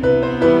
Música